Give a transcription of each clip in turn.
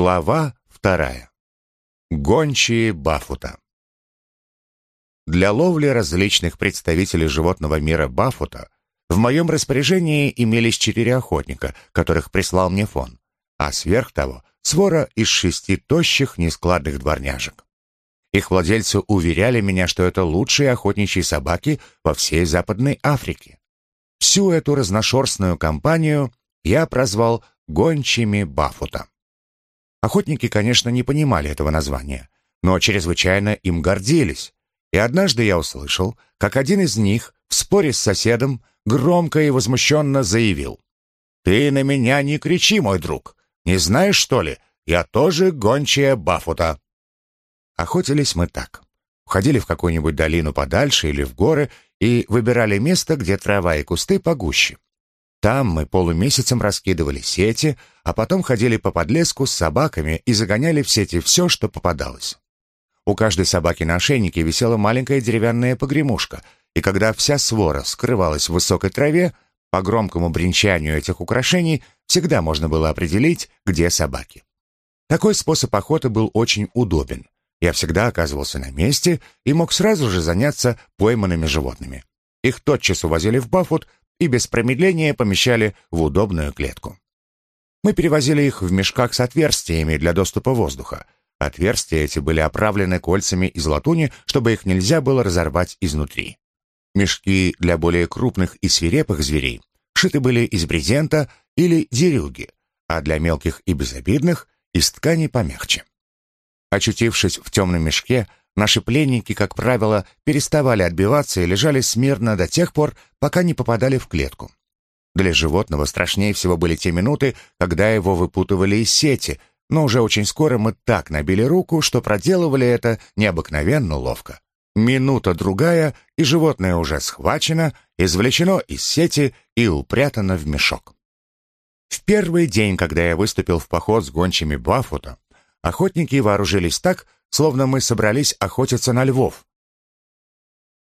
Глава вторая. Гончие Бафута. Для ловли различных представителей животного мира Бафута в моем распоряжении имелись четыре охотника, которых прислал мне фон, а сверх того свора из шести тощих нескладных дворняжек. Их владельцы уверяли меня, что это лучшие охотничьи собаки во всей Западной Африке. Всю эту разношерстную компанию я прозвал «гончими Бафута». Охотники, конечно, не понимали этого названия, но чрезвычайно им гордились. И однажды я услышал, как один из них в споре с соседом громко и возмущенно заявил. «Ты на меня не кричи, мой друг. Не знаешь, что ли? Я тоже гончая Бафута». Охотились мы так. Уходили в какую-нибудь долину подальше или в горы и выбирали место, где трава и кусты погуще. Там мы полумесяцем раскидывали сети, а потом ходили по подлеску с собаками и загоняли в сети все, что попадалось. У каждой собаки на ошейнике висела маленькая деревянная погремушка, и когда вся свора скрывалась в высокой траве, по громкому бренчанию этих украшений всегда можно было определить, где собаки. Такой способ охоты был очень удобен. Я всегда оказывался на месте и мог сразу же заняться пойманными животными. Их тотчас увозили в Бафут, и без промедления помещали в удобную клетку. Мы перевозили их в мешках с отверстиями для доступа воздуха. Отверстия эти были оправлены кольцами из латуни, чтобы их нельзя было разорвать изнутри. Мешки для более крупных и свирепых зверей шиты были из брезента или дерюги, а для мелких и безобидных — из ткани помягче. Очутившись в темном мешке, Наши пленники, как правило, переставали отбиваться и лежали смирно до тех пор, пока не попадали в клетку. Для животного страшнее всего были те минуты, когда его выпутывали из сети, но уже очень скоро мы так набили руку, что проделывали это необыкновенно ловко. Минута-другая, и животное уже схвачено, извлечено из сети и упрятано в мешок. В первый день, когда я выступил в поход с гончими Баффута, охотники вооружились так, словно мы собрались охотиться на львов.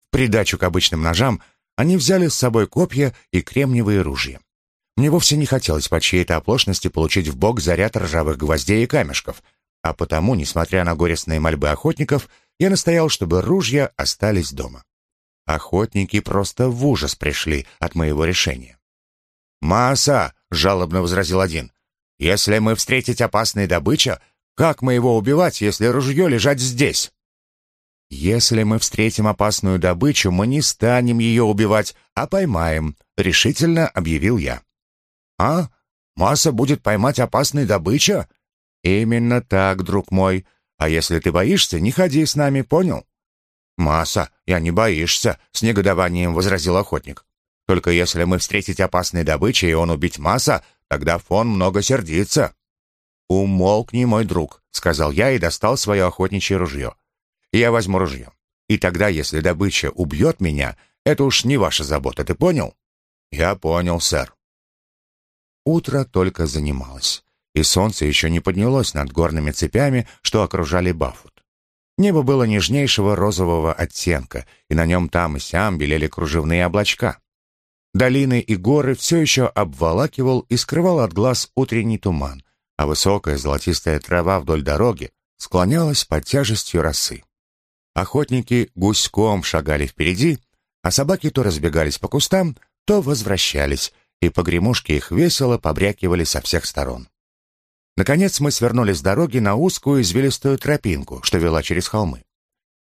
В придачу к обычным ножам они взяли с собой копья и кремниевые ружья. Мне вовсе не хотелось по чьей-то оплошности получить в бок заряд ржавых гвоздей и камешков, а потому, несмотря на горестные мольбы охотников, я настоял, чтобы ружья остались дома. Охотники просто в ужас пришли от моего решения. «Маса!» — жалобно возразил один. «Если мы встретить опасной добычу, как мы его убивать, если ружье лежать здесь? Если мы встретим опасную добычу, мы не станем ее убивать, а поймаем, решительно объявил я. А? Масса будет поймать опасную добычу? Именно так, друг мой. А если ты боишься, не ходи с нами, понял? Масса, я не боишься, с негодованием возразил охотник. Только если мы встретить опасной добычей, и он убить Масса, тогда фон много сердится. «Умолкни, мой друг», — сказал я и достал свое охотничье ружье. «Я возьму ружье. И тогда, если добыча убьет меня, это уж не ваша забота, ты понял?» «Я понял, сэр». Утро только занималось, и солнце еще не поднялось над горными цепями, что окружали Бафут. Небо было нежнейшего розового оттенка, и на нем там и сям белели кружевные облачка. Долины и горы все еще обволакивал и скрывал от глаз утренний туман, а высокая золотистая трава вдоль дороги склонялась под тяжестью росы. Охотники гуськом шагали впереди, а собаки то разбегались по кустам, то возвращались, и погремушки их весело побрякивали со всех сторон. Наконец мы свернули с дороги на узкую извилистую тропинку, что вела через холмы.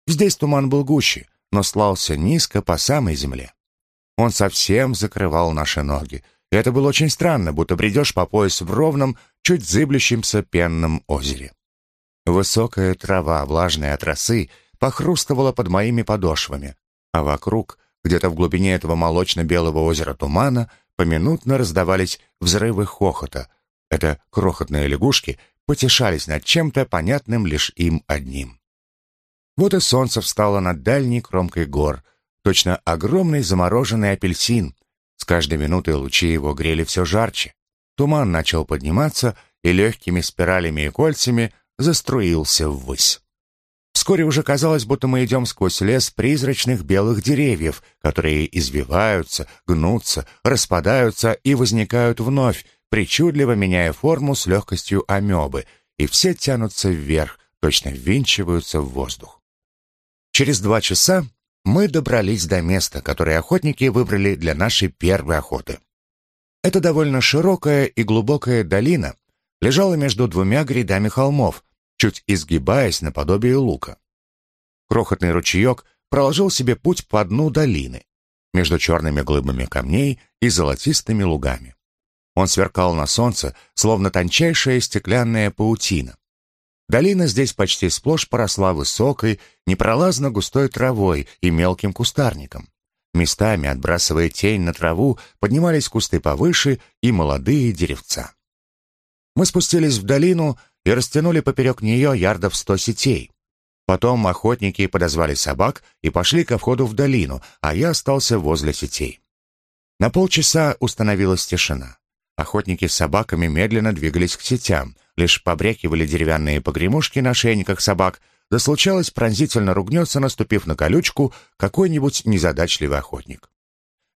Здесь туман был гуще, но слался низко по самой земле. Он совсем закрывал наши ноги, это было очень странно, будто бредешь по пояс в ровном, чуть зыблющемся пенном озере. Высокая трава, влажная от росы, похрустывала под моими подошвами, а вокруг, где-то в глубине этого молочно-белого озера тумана, поминутно раздавались взрывы хохота. Это крохотные лягушки потешались над чем-то понятным лишь им одним. Вот и солнце встало над дальней кромкой гор, точно огромный замороженный апельсин, с каждой минутой лучи его грели все жарче. Туман начал подниматься и легкими спиралями и кольцами заструился ввысь. Вскоре уже казалось, будто мы идем сквозь лес призрачных белых деревьев, которые извиваются, гнутся, распадаются и возникают вновь, причудливо меняя форму с легкостью амебы, и все тянутся вверх, точно ввинчиваются в воздух. Через два часа мы добрались до места, которое охотники выбрали для нашей первой охоты. Это довольно широкая и глубокая долина лежала между двумя грядами холмов, чуть изгибаясь наподобие лука. Крохотный ручеек проложил себе путь по дну долины, между черными глыбами камней и золотистыми лугами. Он сверкал на солнце, словно тончайшая стеклянная паутина. Долина здесь почти сплошь поросла высокой, непролазно густой травой и мелким кустарником. Местами, отбрасывая тень на траву, поднимались кусты повыше и молодые деревца. Мы спустились в долину и растянули поперек нее ярдов сто сетей. Потом охотники подозвали собак и пошли ко входу в долину, а я остался возле сетей. На полчаса установилась тишина. Охотники с собаками медленно двигались к сетям, лишь побрякивали деревянные погремушки на шейниках собак, да случалось пронзительно ругнется, наступив на колючку, какой-нибудь незадачливый охотник.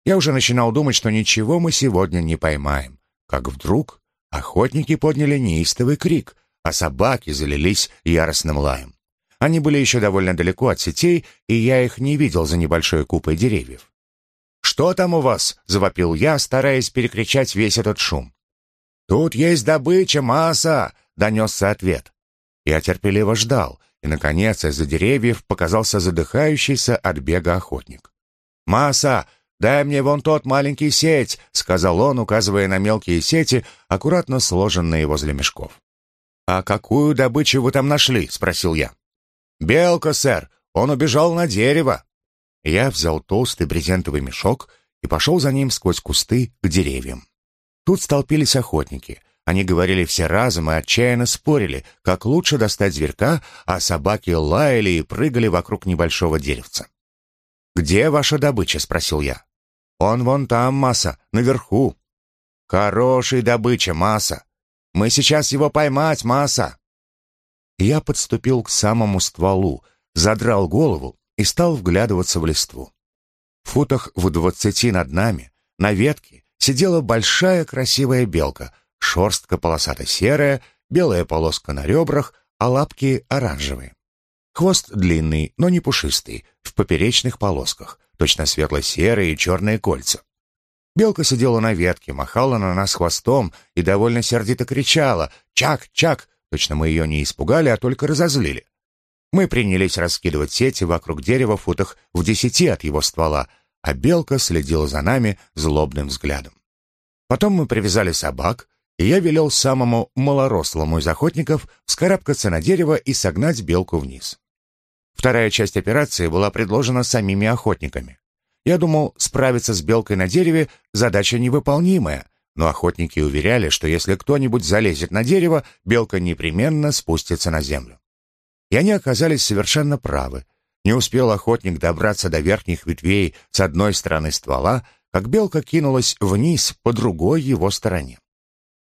Я уже начинал думать, что ничего мы сегодня не поймаем, как вдруг охотники подняли неистовый крик, а собаки залились яростным лаем. Они были еще довольно далеко от сетей, и я их не видел за небольшой купой деревьев. «Что там у вас?» — завопил я, стараясь перекричать весь этот шум. «Тут есть добыча, масса!» — донесся ответ. Я терпеливо ждал, и, наконец, из-за деревьев показался задыхающийся от бега охотник. «Масса, дай мне вон тот маленький сеть!» — сказал он, указывая на мелкие сети, аккуратно сложенные возле мешков. «А какую добычу вы там нашли?» — спросил я. «Белка, сэр! Он убежал на дерево!» Я взял толстый брезентовый мешок и пошел за ним сквозь кусты к деревьям. Тут столпились охотники. Они говорили все разом и отчаянно спорили, как лучше достать зверька, а собаки лаяли и прыгали вокруг небольшого деревца. «Где ваша добыча?» — спросил я. «Он вон там, Масса, наверху». «Хорошая добыча, Масса. Мы сейчас его поймать, Масса». Я подступил к самому стволу, задрал голову и стал вглядываться в листву. В футах в двадцати над нами, на ветке, сидела большая красивая белка, шерстка полосато-серая, белая полоска на ребрах, а лапки оранжевые. Хвост длинный, но не пушистый, в поперечных полосках, точно светло-серые и черные кольца. Белка сидела на ветке, махала на нас хвостом и довольно сердито кричала «Чак! Чак!» Точно мы ее не испугали, а только разозлили. Мы принялись раскидывать сети вокруг дерева в футах в десяти от его ствола, а белка следила за нами злобным взглядом. Потом мы привязали собак, и я велел самому малорослому из охотников вскарабкаться на дерево и согнать белку вниз. Вторая часть операции была предложена самими охотниками. Я думал, справиться с белкой на дереве – задача невыполнимая, но охотники уверяли, что если кто-нибудь залезет на дерево, белка непременно спустится на землю. И они оказались совершенно правы. Не успел охотник добраться до верхних ветвей с одной стороны ствола, как белка кинулась вниз по другой его стороне.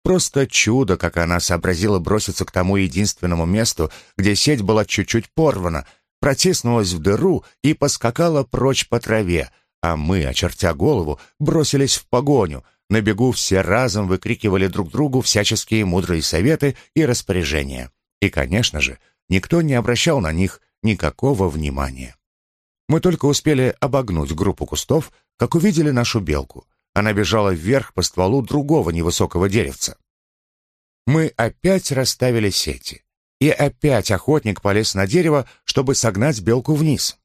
Просто чудо, как она сообразила броситься к тому единственному месту, где сеть была чуть-чуть порвана, протиснулась в дыру и поскакала прочь по траве, а мы, очертя голову, бросились в погоню. На бегу все разом выкрикивали друг другу всяческие мудрые советы и распоряжения. И, конечно же, Никто не обращал на них никакого внимания. Мы только успели обогнуть группу кустов, как увидели нашу белку. Она бежала вверх по стволу другого невысокого деревца. Мы опять расставили сети. И опять охотник полез на дерево, чтобы согнать белку вниз.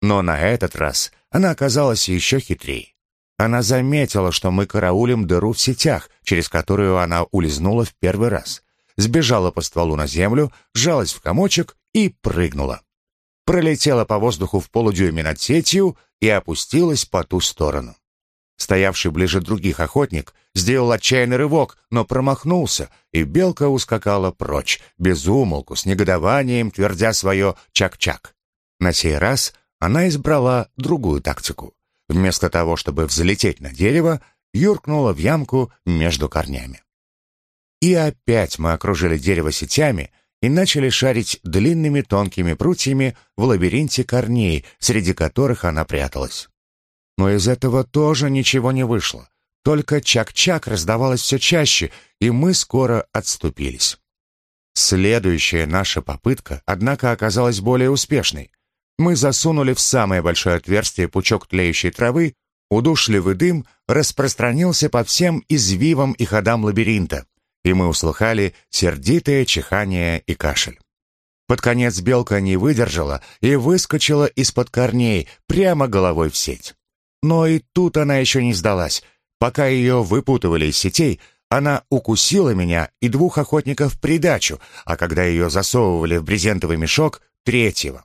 Но на этот раз она оказалась еще хитрее. Она заметила, что мы караулим дыру в сетях, через которую она улизнула в первый раз, сбежала по стволу на землю, сжалась в комочек и прыгнула. Пролетела по воздуху в полудюйме над сетью и опустилась по ту сторону. Стоявший ближе других охотник сделал отчаянный рывок, но промахнулся, и белка ускакала прочь, без умолку, с негодованием, твердя свое «чак-чак». На сей раз она избрала другую тактику. Вместо того, чтобы взлететь на дерево, юркнула в ямку между корнями. И опять мы окружили дерево сетями и начали шарить длинными тонкими прутьями в лабиринте корней, среди которых она пряталась. Но из этого тоже ничего не вышло. Только чак-чак раздавалось все чаще, и мы скоро отступились. Следующая наша попытка, однако, оказалась более успешной. Мы засунули в самое большое отверстие пучок тлеющей травы, удушливый дым распространился по всем извивам и ходам лабиринта, и мы услыхали сердитое чихание и кашель. Под конец белка не выдержала и выскочила из-под корней прямо головой в сеть. Но и тут она еще не сдалась. Пока ее выпутывали из сетей, она укусила меня и двух охотников в придачу, а когда ее засовывали в брезентовый мешок, третьего.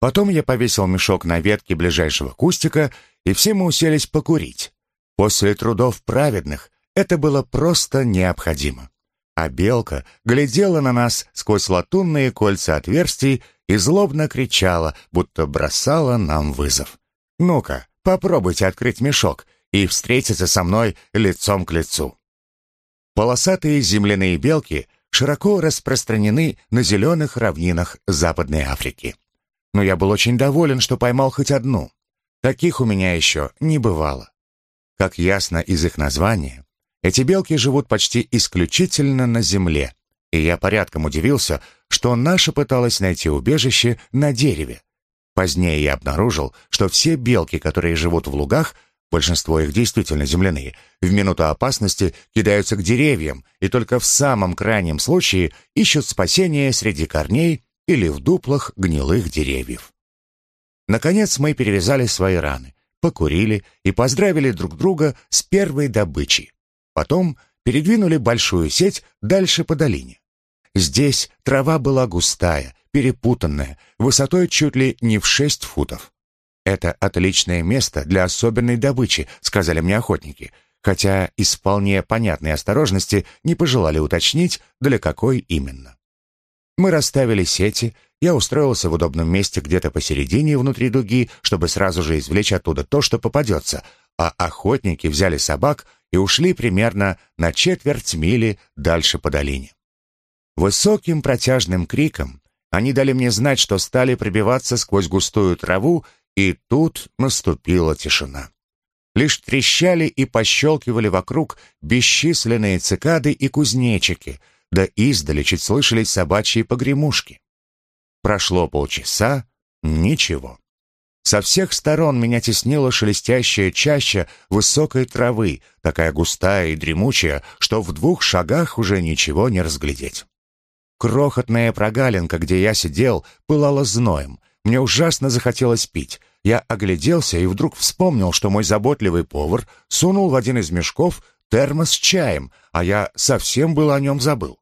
Потом я повесил мешок на ветке ближайшего кустика, и все мы уселись покурить. После трудов праведных это было просто необходимо. А белка глядела на нас сквозь латунные кольца отверстий и злобно кричала, будто бросала нам вызов. «Ну-ка, попробуйте открыть мешок и встретиться со мной лицом к лицу». Полосатые земляные белки широко распространены на зеленых равнинах Западной Африки. Но я был очень доволен, что поймал хоть одну. Таких у меня еще не бывало. Как ясно из их названия, эти белки живут почти исключительно на земле, и я порядком удивился, что наша пыталась найти убежище на дереве. Позднее я обнаружил, что все белки, которые живут в лугах, большинство их действительно земляные, в минуту опасности кидаются к деревьям и только в самом крайнем случае ищут спасения среди корней или в дуплах гнилых деревьев. Наконец мы перевязали свои раны, покурили и поздравили друг друга с первой добычей. Потом передвинули большую сеть дальше по долине. Здесь трава была густая, перепутанная, высотой чуть ли не в шесть футов. «Это отличное место для особенной добычи», — сказали мне охотники, хотя из вполне понятной осторожности не пожелали уточнить, для какой именно. Мы расставили сети, я устроился в удобном месте где-то посередине внутри дуги, чтобы сразу же извлечь оттуда то, что попадется, а охотники взяли собак и ушли примерно на четверть мили дальше по долине. Высоким протяжным криком они дали мне знать, что стали пробиваться сквозь густую траву и тут наступила тишина. Лишь трещали и пощелкивали вокруг бесчисленные цикады и кузнечики, да издали чуть слышались собачьи погремушки. Прошло полчаса — ничего. Со всех сторон меня теснила шелестящая чаща высокой травы, такая густая и дремучая, что в двух шагах уже ничего не разглядеть. Крохотная прогалинка, где я сидел, пылала зноем, мне ужасно захотелось пить. Я огляделся и вдруг вспомнил, что мой заботливый повар сунул в один из мешков термос с чаем, а я совсем был о нем забыл.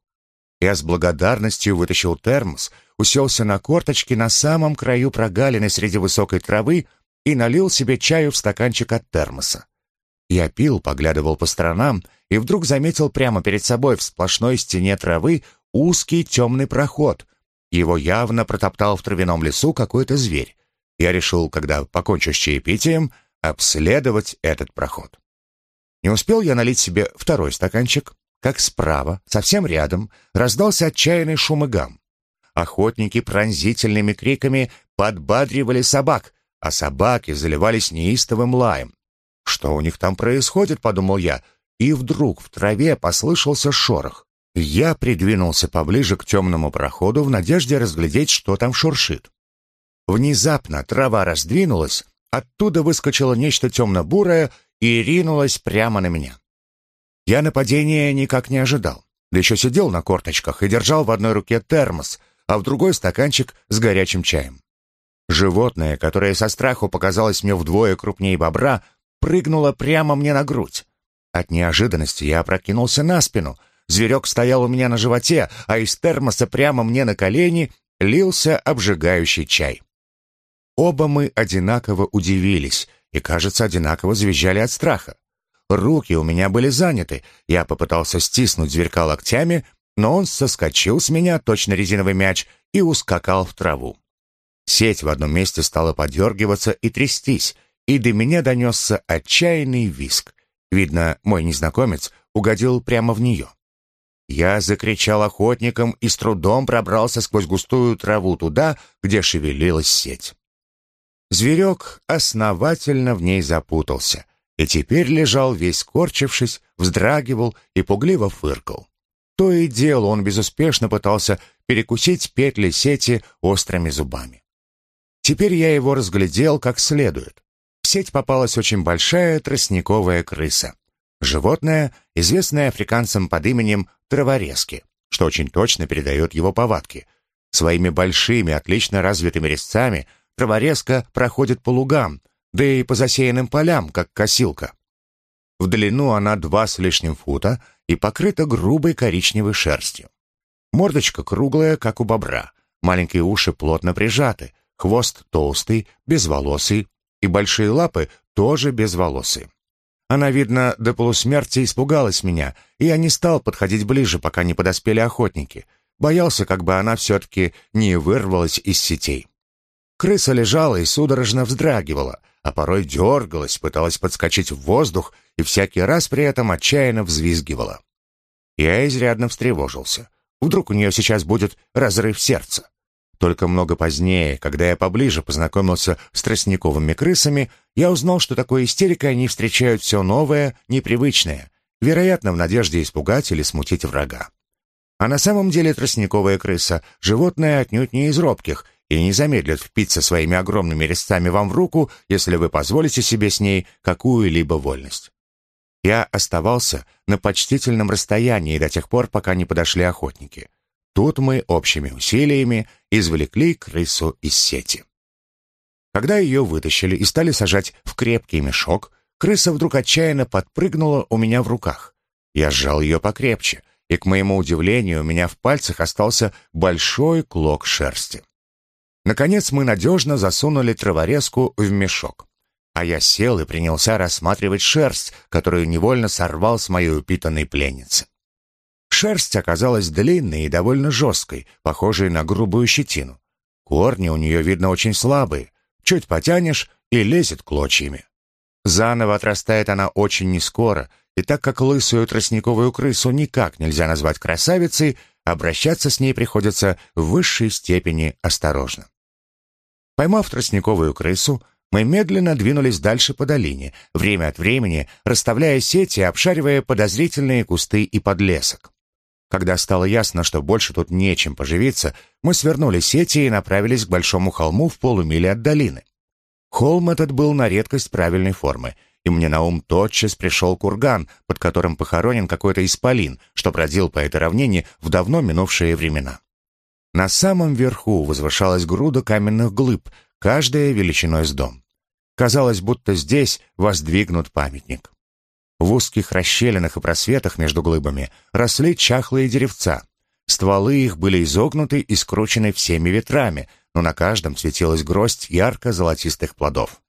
Я с благодарностью вытащил термос, уселся на корточки на самом краю прогалины среди высокой травы и налил себе чаю в стаканчик от термоса. Я пил, поглядывал по сторонам и вдруг заметил прямо перед собой в сплошной стене травы узкий темный проход, его явно протоптал в травяном лесу какой-то зверь. Я решил, когда покончу с чаепитием, обследовать этот проход. Не успел я налить себе второй стаканчик, как справа, совсем рядом, раздался отчаянный шум и гам. Охотники пронзительными криками подбадривали собак, а собаки заливались неистовым лаем. «Что у них там происходит?» — подумал я, и вдруг в траве послышался шорох. Я придвинулся поближе к темному проходу в надежде разглядеть, что там шуршит. Внезапно трава раздвинулась, оттуда выскочило нечто темно-бурое и ринулось прямо на меня. Я нападения никак не ожидал. Да еще сидел на корточках и держал в одной руке термос, а в другой стаканчик с горячим чаем. Животное, которое со страху показалось мне вдвое крупнее бобра, прыгнуло прямо мне на грудь. От неожиданности я опрокинулся на спину — Зверек стоял у меня на животе, а из термоса прямо мне на колени лился обжигающий чай. Оба мы одинаково удивились и, кажется, одинаково завизжали от страха. Руки у меня были заняты, я попытался стиснуть зверька локтями, но он соскочил с меня, точно резиновый мяч, и ускакал в траву. Сеть в одном месте стала подергиваться и трястись, и до меня донесся отчаянный виск. Видно, мой незнакомец угодил прямо в нее. Я закричал охотникам и с трудом пробрался сквозь густую траву туда, где шевелилась сеть. Зверек основательно в ней запутался и теперь лежал весь корчившись, вздрагивал и пугливо фыркал. То и дело он безуспешно пытался перекусить петли сети острыми зубами. Теперь я его разглядел как следует. В сеть попалась очень большая тростниковая крыса. Животное, известное африканцам под именем траворезки, что очень точно передает его повадки. Своими большими, отлично развитыми резцами траворезка проходит по лугам, да и по засеянным полям, как косилка. В длину она два с лишним фута и покрыта грубой коричневой шерстью. Мордочка круглая, как у бобра, маленькие уши плотно прижаты, хвост толстый, безволосый, и большие лапы тоже безволосые. Она, видно, до полусмерти испугалась меня, и я не стал подходить ближе, пока не подоспели охотники. Боялся, как бы она все-таки не вырвалась из сетей. Крыса лежала и судорожно вздрагивала, а порой дергалась, пыталась подскочить в воздух и всякий раз при этом отчаянно взвизгивала. Я изрядно встревожился. Вдруг у нее сейчас будет разрыв сердца. Только много позднее, когда я поближе познакомился с тростниковыми крысами, я узнал, что такой истерикой они встречают все новое, непривычное, вероятно, в надежде испугать или смутить врага. А на самом деле тростниковая крыса — животное отнюдь не из робких и не замедлит впиться своими огромными резцами вам в руку, если вы позволите себе с ней какую-либо вольность. Я оставался на почтительном расстоянии до тех пор, пока не подошли охотники — Тут мы общими усилиями извлекли крысу из сети. Когда ее вытащили и стали сажать в крепкий мешок, крыса вдруг отчаянно подпрыгнула у меня в руках. Я сжал ее покрепче, и, к моему удивлению, у меня в пальцах остался большой клок шерсти. Наконец мы надежно засунули траворезку в мешок. А я сел и принялся рассматривать шерсть, которую невольно сорвал с моей упитанной пленницы. Шерсть оказалась длинной и довольно жесткой, похожей на грубую щетину. Корни у нее, видно, очень слабые. Чуть потянешь и лезет клочьями. Заново отрастает она очень нескоро, и так как лысую тростниковую крысу никак нельзя назвать красавицей, обращаться с ней приходится в высшей степени осторожно. Поймав тростниковую крысу, мы медленно двинулись дальше по долине, время от времени расставляя сети и обшаривая подозрительные кусты и подлесок. Когда стало ясно, что больше тут нечем поживиться, мы свернули сети и направились к большому холму в полумиле от долины. Холм этот был на редкость правильной формы, и мне на ум тотчас пришел курган, под которым похоронен какой-то исполин, что бродил по этой равнине в давно минувшие времена. На самом верху возвышалась груда каменных глыб, каждая величиной с дом. Казалось, будто здесь воздвигнут памятник. В узких расщелинах и просветах между глыбами росли чахлые деревца. Стволы их были изогнуты и скручены всеми ветрами, но на каждом светилась гроздь ярко-золотистых плодов.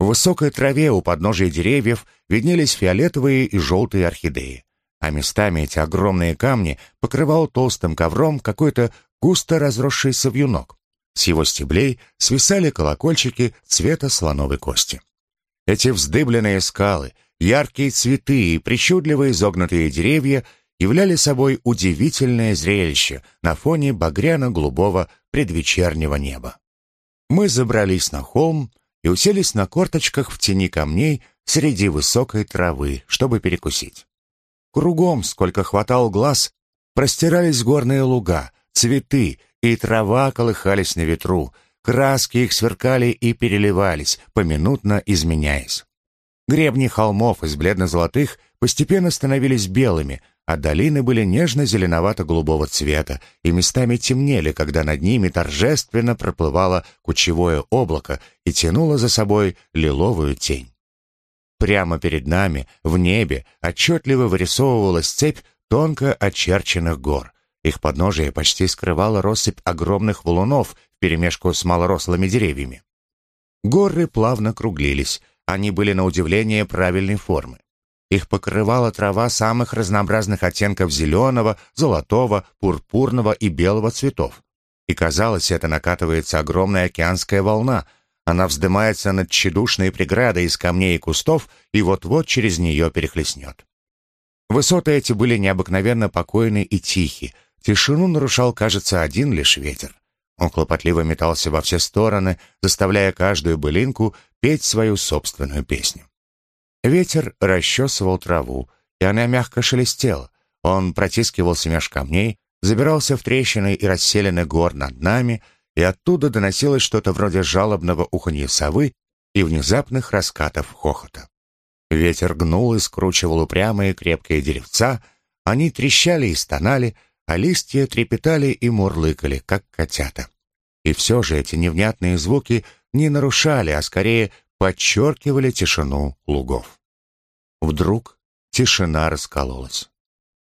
В высокой траве у подножия деревьев виднелись фиолетовые и желтые орхидеи, а местами эти огромные камни покрывал толстым ковром какой-то густо разросшийся вьюнок. С его стеблей свисали колокольчики цвета слоновой кости. Эти вздыбленные скалы, Яркие цветы и причудливо изогнутые деревья являли собой удивительное зрелище на фоне багряно-голубого предвечернего неба. Мы забрались на холм и уселись на корточках в тени камней среди высокой травы, чтобы перекусить. Кругом, сколько хватал глаз, простирались горные луга, цветы и трава колыхались на ветру, краски их сверкали и переливались, поминутно изменяясь. Гребни холмов из бледно-золотых постепенно становились белыми, а долины были нежно-зеленовато-голубого цвета и местами темнели, когда над ними торжественно проплывало кучевое облако и тянуло за собой лиловую тень. Прямо перед нами, в небе, отчетливо вырисовывалась цепь тонко очерченных гор. Их подножие почти скрывала россыпь огромных валунов вперемешку с малорослыми деревьями. Горы плавно круглились, они были на удивление правильной формы. Их покрывала трава самых разнообразных оттенков зеленого, золотого, пурпурного и белого цветов. И казалось, это накатывается огромная океанская волна. Она вздымается над тщедушной преградой из камней и кустов и вот-вот через нее перехлестнет. Высоты эти были необыкновенно покойны и тихи. Тишину нарушал, кажется, один лишь ветер. Он хлопотливо метался во все стороны, заставляя каждую былинку петь свою собственную песню. Ветер расчесывал траву, и она мягко шелестела. Он протискивался меж камней, забирался в трещины и расселены гор над нами, и оттуда доносилось что-то вроде жалобного уханья совы и внезапных раскатов хохота. Ветер гнул и скручивал упрямые крепкие деревца, они трещали и стонали, а листья трепетали и мурлыкали, как котята. И все же эти невнятные звуки не нарушали, а скорее подчеркивали тишину лугов. Вдруг тишина раскололась.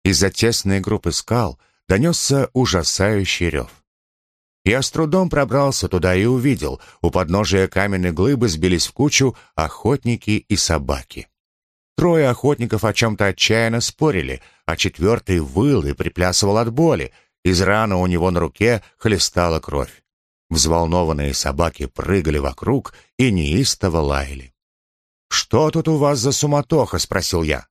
Из-за тесной группы скал донесся ужасающий рев. Я с трудом пробрался туда и увидел, у подножия каменной глыбы сбились в кучу охотники и собаки. Трое охотников о чем-то отчаянно спорили, а четвертый выл и приплясывал от боли. Из раны у него на руке хлестала кровь. Взволнованные собаки прыгали вокруг и неистово лаяли. «Что тут у вас за суматоха?» — спросил я.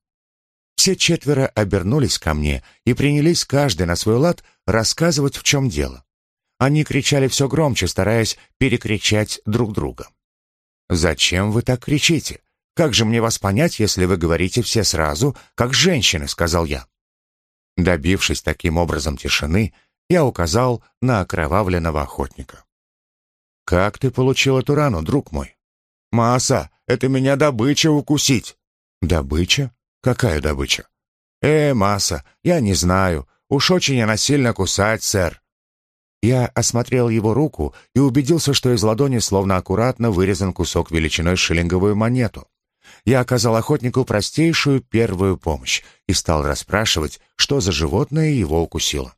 Все четверо обернулись ко мне и принялись каждый на свой лад рассказывать, в чем дело. Они кричали все громче, стараясь перекричать друг друга. «Зачем вы так кричите? Как же мне вас понять, если вы говорите все сразу, как женщины?» — сказал я. Добившись таким образом тишины, я указал на окровавленного охотника. «Как ты получил эту рану, друг мой?» «Маса, это меня добыча укусить». «Добыча? Какая добыча?» «Э, Маса, я не знаю. Уж очень она сильно кусает, сэр». Я осмотрел его руку и убедился, что из ладони словно аккуратно вырезан кусок величиной шиллинговую монету. Я оказал охотнику простейшую первую помощь и стал расспрашивать, что за животное его укусило.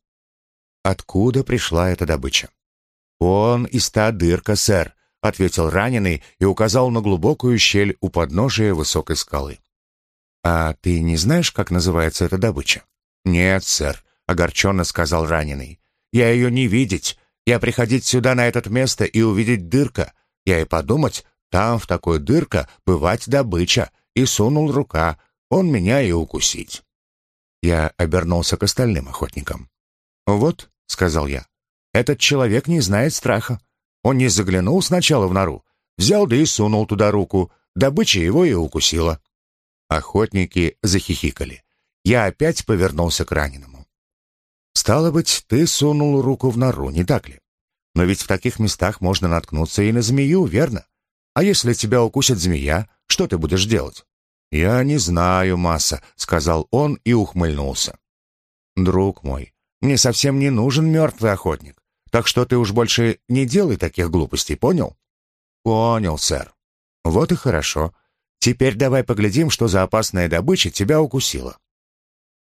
Откуда пришла эта добыча? «Он из та дырка, сэр», — ответил раненый и указал на глубокую щель у подножия высокой скалы. «А ты не знаешь, как называется эта добыча?» «Нет, сэр», — огорченно сказал раненый. «Я ее не видеть. Я приходить сюда на это место и увидеть дырка. Я и подумать, там в такой дырка бывать добыча. И сунул рука. Он меня и укусить». Я обернулся к остальным охотникам. «Вот», — сказал я, этот человек не знает страха. Он не заглянул сначала в нору, взял да и сунул туда руку. Добыча его и укусила. Охотники захихикали. Я опять повернулся к раненому. «Стало быть, ты сунул руку в нору, не так ли? Но ведь в таких местах можно наткнуться и на змею, верно? А если тебя укусит змея, что ты будешь делать?» «Я не знаю, Масса», — сказал он и ухмыльнулся. «Друг мой, мне совсем не нужен мертвый охотник. Так что ты уж больше не делай таких глупостей, понял? Понял, сэр. Вот и хорошо. Теперь давай поглядим, что за опасная добыча тебя укусила.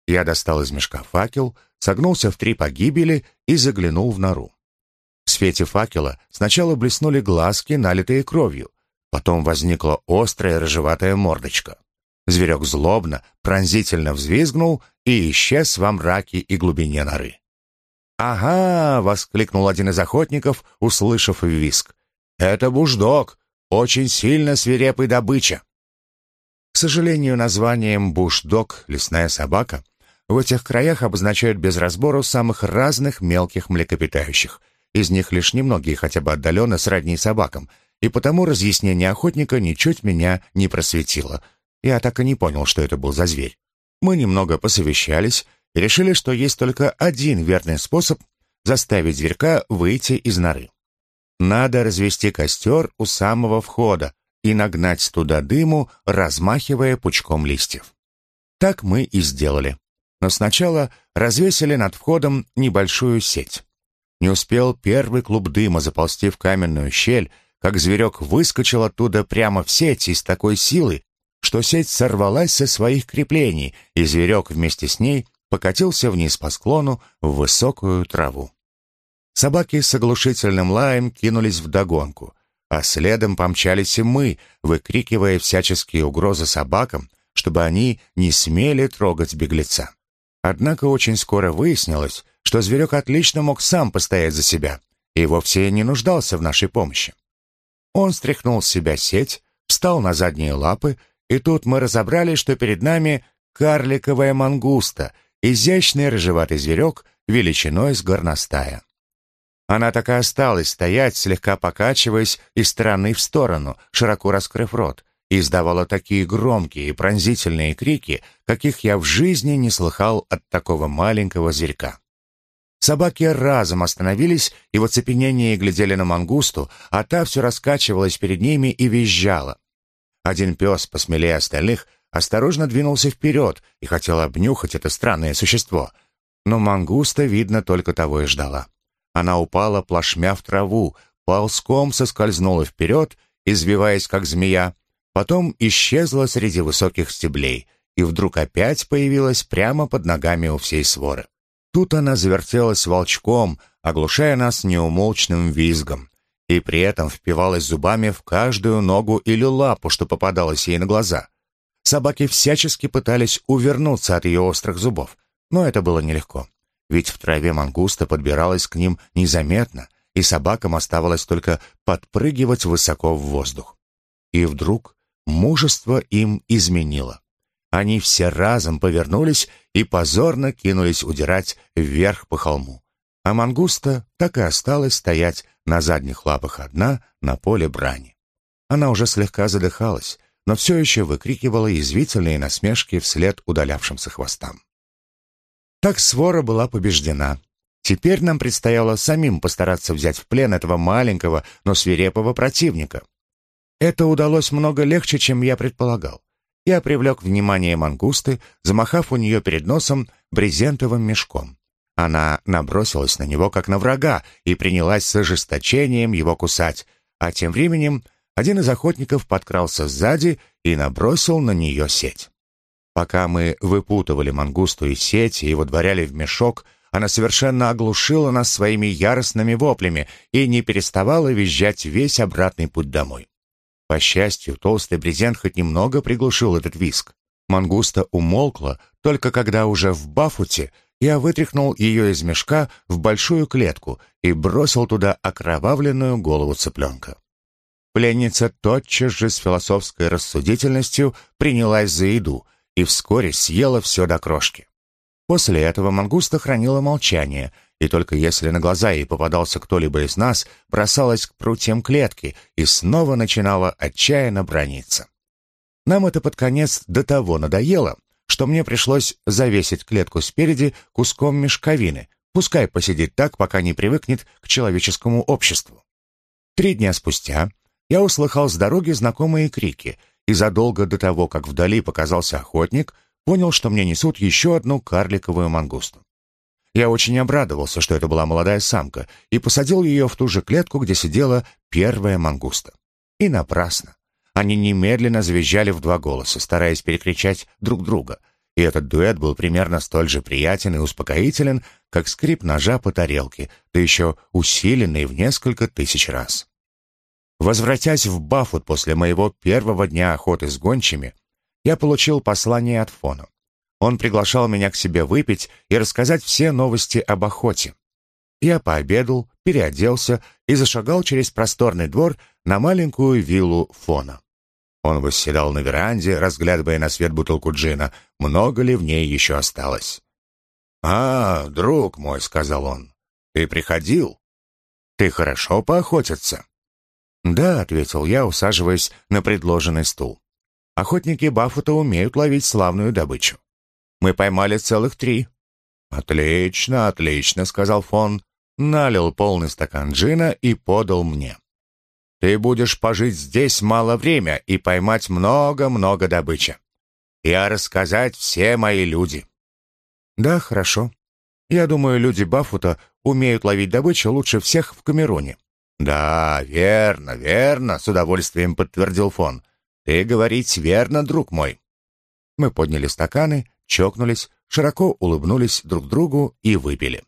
Я достал из мешка факел, согнулся в три погибели и заглянул в нору. В свете факела сначала блеснули глазки, налитые кровью, потом возникла острая рыжеватая мордочка. Зверек злобно, пронзительно взвизгнул и исчез во мраке и глубине норы. «Ага!» — воскликнул один из охотников, услышав виск. «Это бушдог! Очень сильно свирепый добыча!» К сожалению, названием бушдог «лесная собака» в этих краях обозначают без разбору самых разных мелких млекопитающих. Из них лишь немногие хотя бы отдаленно сродни собакам, и потому разъяснение охотника ничуть меня не просветило. Я так и не понял, что это был за зверь. Мы немного посовещались, и решили, что есть только один верный способ заставить зверька выйти из норы. Надо развести костер у самого входа и нагнать туда дыму, размахивая пучком листьев. Так мы и сделали. Но сначала развесили над входом небольшую сеть. Не успел первый клуб дыма заползти в каменную щель, как зверек выскочил оттуда прямо в сеть и с такой силой, что сеть сорвалась со своих креплений, и зверек вместе с ней покатился вниз по склону в высокую траву. Собаки с оглушительным лаем кинулись вдогонку, а следом помчались и мы, выкрикивая всяческие угрозы собакам, чтобы они не смели трогать беглеца. Однако очень скоро выяснилось, что зверек отлично мог сам постоять за себя и вовсе не нуждался в нашей помощи. Он стряхнул с себя сеть, встал на задние лапы, и тут мы разобрали, что перед нами карликовая мангуста — изящный рыжеватый зверек величиной с горностая. Она так и осталась стоять, слегка покачиваясь из стороны в сторону, широко раскрыв рот, и издавала такие громкие и пронзительные крики, каких я в жизни не слыхал от такого маленького зверька. Собаки разом остановились и в оцепенении глядели на мангусту, а та все раскачивалась перед ними и визжала. Один пес, посмелее остальных, осторожно двинулся вперед и хотел обнюхать это странное существо. Но мангуста, видно, только того и ждала. Она упала плашмя в траву, ползком соскользнула вперед, извиваясь как змея, потом исчезла среди высоких стеблей и вдруг опять появилась прямо под ногами у всей своры. Тут она завертелась волчком, оглушая нас неумолчным визгом, и при этом впивалась зубами в каждую ногу или лапу, что попадалось ей на глаза. Собаки всячески пытались увернуться от ее острых зубов, но это было нелегко, ведь в траве мангуста подбиралась к ним незаметно, и собакам оставалось только подпрыгивать высоко в воздух. И вдруг мужество им изменило. Они все разом повернулись и позорно кинулись удирать вверх по холму. А мангуста так и осталась стоять на задних лапах одна на поле брани. Она уже слегка задыхалась, но все еще выкрикивала язвительные насмешки вслед удалявшимся хвостам. Так свора была побеждена. Теперь нам предстояло самим постараться взять в плен этого маленького, но свирепого противника. Это удалось много легче, чем я предполагал я привлек внимание мангусты, замахав у нее перед носом брезентовым мешком. Она набросилась на него, как на врага, и принялась с ожесточением его кусать, а тем временем один из охотников подкрался сзади и набросил на нее сеть. Пока мы выпутывали мангусту из сети и водворяли в мешок, она совершенно оглушила нас своими яростными воплями и не переставала визжать весь обратный путь домой. По счастью, толстый брезент хоть немного приглушил этот виск. Мангуста умолкла, только когда уже в Бафуте я вытряхнул ее из мешка в большую клетку и бросил туда окровавленную голову цыпленка. Пленница тотчас же с философской рассудительностью принялась за еду и вскоре съела все до крошки. После этого мангуста хранила молчание — и только если на глаза ей попадался кто-либо из нас, бросалась к прутьям клетки и снова начинала отчаянно брониться. Нам это под конец до того надоело, что мне пришлось завесить клетку спереди куском мешковины, пускай посидит так, пока не привыкнет к человеческому обществу. Три дня спустя я услыхал с дороги знакомые крики, и задолго до того, как вдали показался охотник, понял, что мне несут еще одну карликовую мангусту. Я очень обрадовался, что это была молодая самка, и посадил ее в ту же клетку, где сидела первая мангуста. И напрасно. Они немедленно завизжали в два голоса, стараясь перекричать друг друга, и этот дуэт был примерно столь же приятен и успокоителен, как скрип ножа по тарелке, да еще усиленный в несколько тысяч раз. Возвратясь в Бафут после моего первого дня охоты с гончими, я получил послание от Фона. Он приглашал меня к себе выпить и рассказать все новости об охоте. Я пообедал, переоделся и зашагал через просторный двор на маленькую виллу Фона. Он восседал на веранде, разглядывая на свет бутылку джина, много ли в ней еще осталось. «А, друг мой», — сказал он, — «ты приходил? Ты хорошо поохотиться?» «Да», — ответил я, усаживаясь на предложенный стул. «Охотники Баффута умеют ловить славную добычу. Мы поймали целых три». «Отлично, отлично», — сказал фон. Налил полный стакан джина и подал мне. «Ты будешь пожить здесь мало время и поймать много-много добычи. Я рассказать все мои люди». «Да, хорошо. Я думаю, люди Бафута умеют ловить добычу лучше всех в Камеруне». «Да, верно, верно», — с удовольствием подтвердил фон. «Ты говорить верно, друг мой». Мы подняли стаканы чокнулись, широко улыбнулись друг другу и выпили.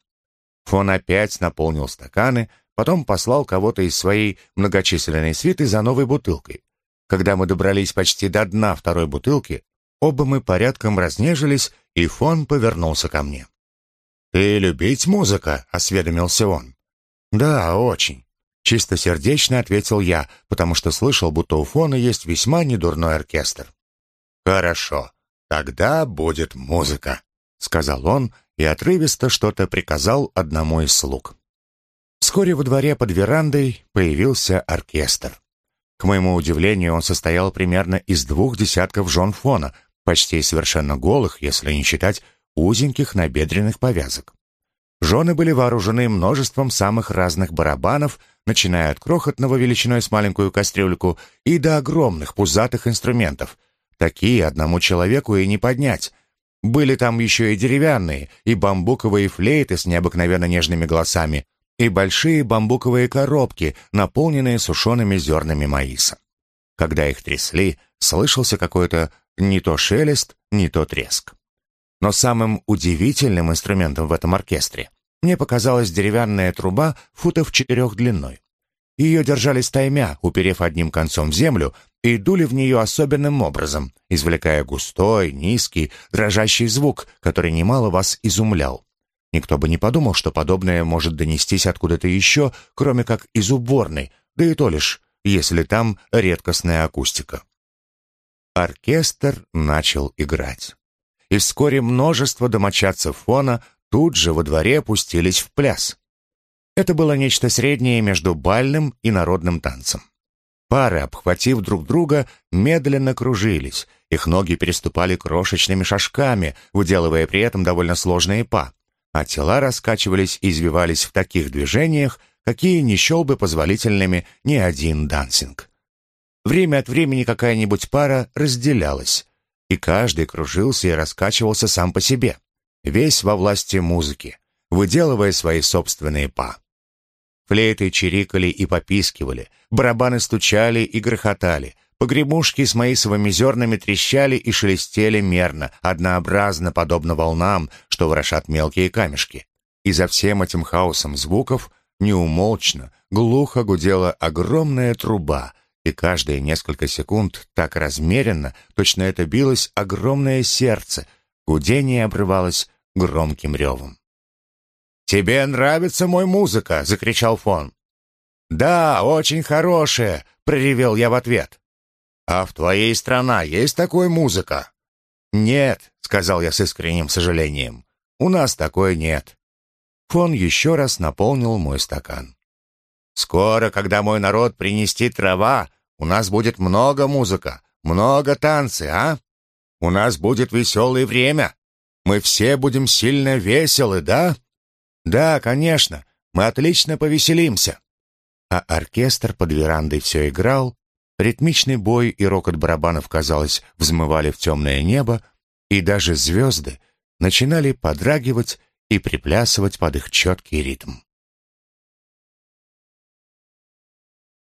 Фон опять наполнил стаканы, потом послал кого-то из своей многочисленной свиты за новой бутылкой. Когда мы добрались почти до дна второй бутылки, оба мы порядком разнежились, и Фон повернулся ко мне. «Ты любить музыка?» — осведомился он. «Да, очень». Чистосердечно ответил я, потому что слышал, будто у Фона есть весьма недурной оркестр. «Хорошо. «Тогда будет музыка», — сказал он и отрывисто что-то приказал одному из слуг. Вскоре во дворе под верандой появился оркестр. К моему удивлению, он состоял примерно из двух десятков жен фона, почти совершенно голых, если не считать узеньких набедренных повязок. Жены были вооружены множеством самых разных барабанов, начиная от крохотного величиной с маленькую кастрюльку и до огромных пузатых инструментов. Такие одному человеку и не поднять. Были там еще и деревянные, и бамбуковые флейты с необыкновенно нежными голосами, и большие бамбуковые коробки, наполненные сушеными зернами маиса. Когда их трясли, слышался какой-то не то шелест, не то треск. Но самым удивительным инструментом в этом оркестре мне показалась деревянная труба футов четырех длиной. Ее держали стаймя, уперев одним концом в землю, и дули в нее особенным образом, извлекая густой, низкий, дрожащий звук, который немало вас изумлял. Никто бы не подумал, что подобное может донестись откуда-то еще, кроме как из уборной, да и то лишь, если там редкостная акустика. Оркестр начал играть и вскоре множество домочадцев фона тут же во дворе опустились в пляс. Это было нечто среднее между бальным и народным танцем. Пары, обхватив друг друга, медленно кружились, их ноги переступали крошечными шажками, выделывая при этом довольно сложные па, а тела раскачивались и извивались в таких движениях, какие не счел бы позволительными ни один дансинг. Время от времени какая-нибудь пара разделялась, и каждый кружился и раскачивался сам по себе, весь во власти музыки, выделывая свои собственные па. Флейты чирикали и попискивали, барабаны стучали и грохотали, погремушки с маисовыми зернами трещали и шелестели мерно, однообразно, подобно волнам, что ворошат мелкие камешки. И за всем этим хаосом звуков неумолчно, глухо гудела огромная труба, и каждые несколько секунд так размеренно, точно это билось огромное сердце, гудение обрывалось громким ревом. «Тебе нравится мой музыка?» — закричал фон. «Да, очень хорошая», — проревел я в ответ. «А в твоей стране есть такой музыка?» «Нет», — сказал я с искренним сожалением. «У нас такой нет». Фон еще раз наполнил мой стакан. Скоро, когда мой народ принести трава, у нас будет много музыка, много танцы, а? У нас будет веселое время. Мы все будем сильно веселы, да? Да, конечно, мы отлично повеселимся. А оркестр под верандой все играл, ритмичный бой и рокот барабанов, казалось, взмывали в темное небо, и даже звезды начинали подрагивать и приплясывать под их четкий ритм.